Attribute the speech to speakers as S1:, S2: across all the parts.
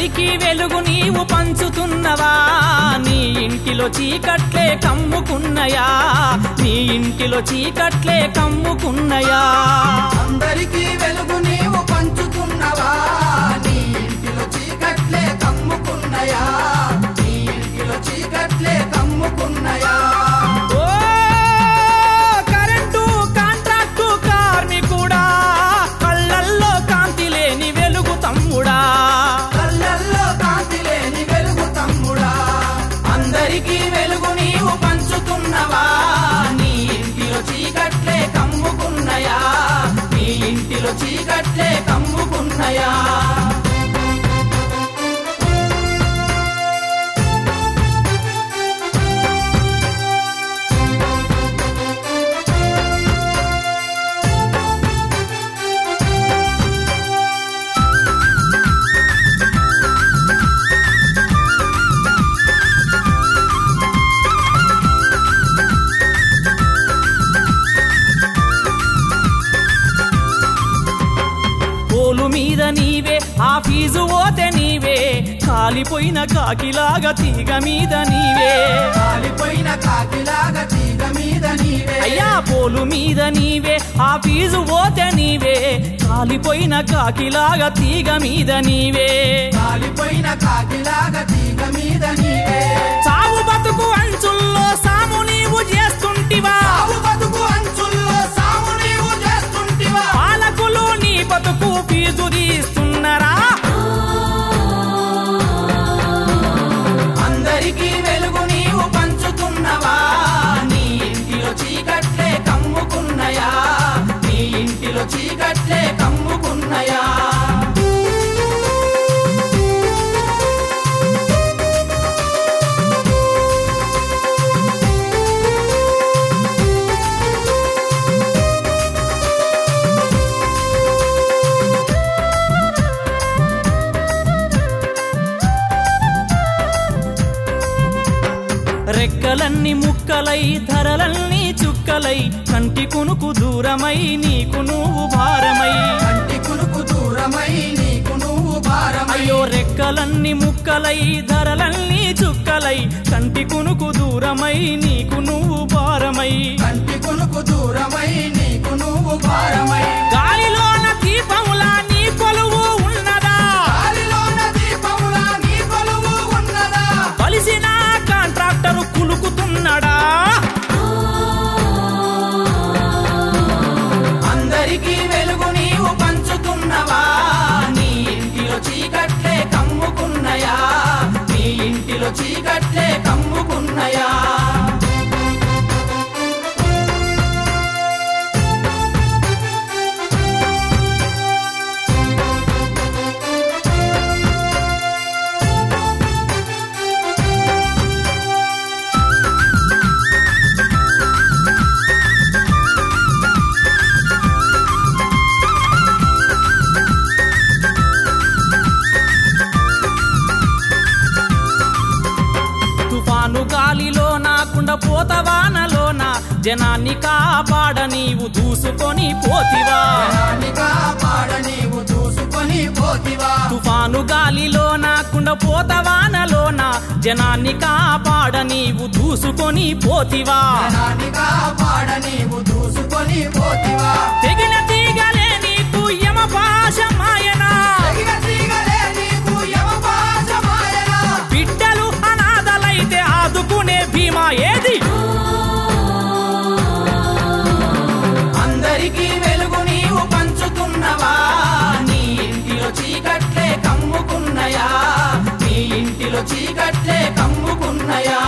S1: వెలుగు నీవు పంచుతున్నవా? నీ ఇంటిలో చీకట్లే కమ్ముకున్నయా? నీ ఇంటిలో చీకట్లే కమ్ముకున్నయా?
S2: అందరికీ వెలుగు నీవు పంచుతున్నవా? నీ ఇంటిలో చీకట్లే కమ్ముకున్నయా? నీ ఇంటిలో చీకట్లే
S1: కమ్ముకున్న ఫీజు ఓతే నీవే. కాలిపోయిన కాకిలాగా తీగ మీద నీవే.
S2: కాలిపోయిన కాకిలాగా తీగ మీద నీవే.
S1: అయ్యా పోలు మీద నీవే. ఆ ఫీజు ఓతే నీవే. కాలిపోయిన కాకిలాగా తీగ మీద నీవే.
S2: కాలిపోయిన కాకిలాగా తీగ మీద నీవే.
S1: చావు బతుకు అంచుల్లో సాము నీవు చేస్తుంటివా. రెక్కలన్నీ ముక్కలై ధరలన్నీ చుక్కలై కంటి కునుకు దూరమై నీకు నువ్వు భారమై.
S2: కంటి కునుకు దూరమై నీకు నువ్వు
S1: అయ్యో రెక్కలన్నీ ముక్కలై ధరలన్నీ చుక్కలై కంటి కునుకు దూరమై నీకు నువ్వు భారమై.
S2: కంటి కునుకు దూరమై నీకు నువ్వు భారమై.
S1: గాలిలోన దీపములా
S2: ఇంటిలో
S1: నాకుండ పోతవానలోన జనాన్ని కాపాడ నీవు దూసుకొని పోతివా. తుఫాను గాలిలో నాకుండ పోతవానలోన జనాన్ని కాపాడ నీవు దూసుకొని పోతివా.
S2: జనాన్ని కాపాడ నీవు చూసుకొని పోతివా.
S1: తెగిన తీగలే నీకు యమ భాష
S2: చీకట్లే కమ్ముకున్నయా?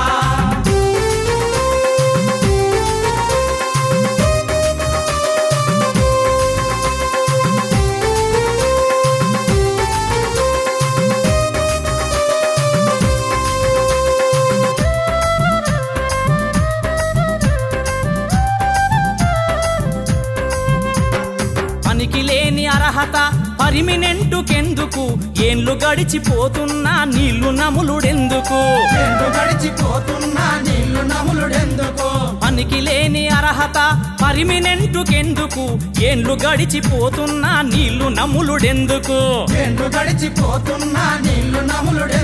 S1: అర్హత పరిమినెంటుకెందుకు? ఏండ్లు గడిచిపోతున్నా నీళ్ళు నములుడెందుకు?
S2: గడిచిపోతున్నా నీళ్ళు నములుడెందుకో?
S1: పనికి లేని అర్హత పర్మినెంటుకెందుకు? ఏండ్లు గడిచిపోతున్నా నీళ్ళు నమ్ములుడెందుకు
S2: ఎండు గడిచిపోతున్నా నీళ్ళు నములుడే